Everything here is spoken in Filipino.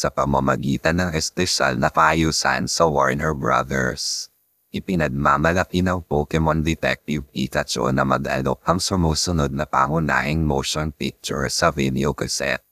sa pamamagitan ng espesyal na paayusan sa Warner Brothers. Ipinagmamalaki ng Pokemon Detective Pikachu na mag-alok ang sumusunod na pangunahing motion picture sa video cassette.